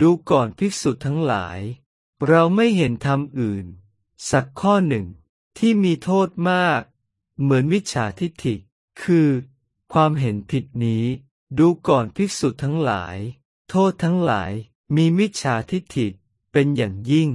ดูก่อนภิกษุทั้งหลาย เราไม่เห็นธรรมอื่น สักข้อหนึ่งที่มีโทษมาก เหมือนมิจฉาทิฏฐิ คือ ความเห็นผิดนี้ ดูก่อนภิกษุทั้งหลาย โทษทั้งหลายมีมิจฉาทิฏฐิเป็นอย่างยิ่ง